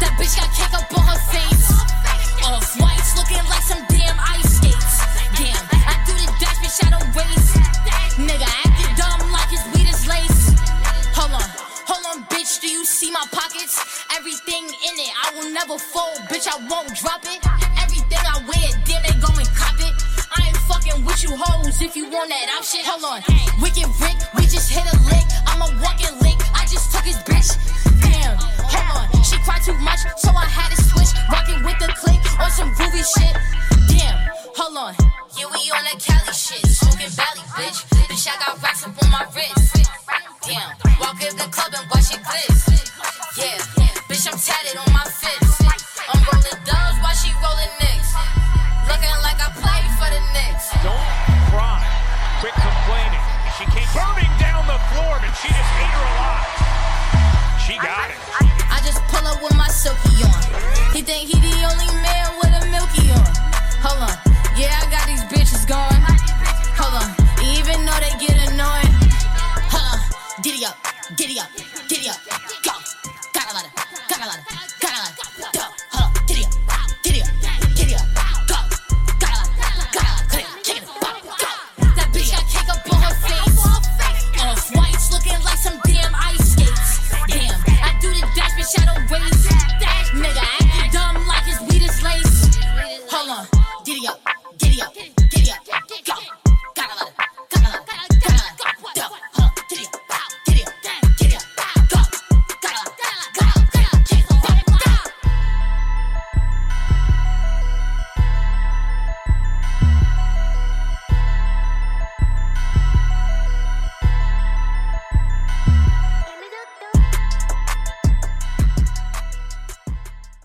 That bitch got cake up on her face. Off whites looking like some damn ice skates. Damn, I do the dash, bitch, I don't race. Nigga, acting dumb like his weed is lace. Hold on, hold on, bitch, do you see my pockets? Everything in it, I will never fold, bitch, I won't drop it. With if you want that option. Hold on, Wicked Rick, we just hit a lick. I'm a walking lick, I just took his bitch. Damn, hold on, she cried too much, so I had to switch. Rocking with the click on some groovy shit. Damn, hold on, yeah, we on that Cali shit. Smoking Valley, bitch. Bitch, I got racks up on my wrist. Damn, walk in the club and watch it glitz. But she just ate her alive. She got it. I just pull up with my silky on. He think he the only waist. That nigga acting dumb like his weed is lace. Hold on, giddy up.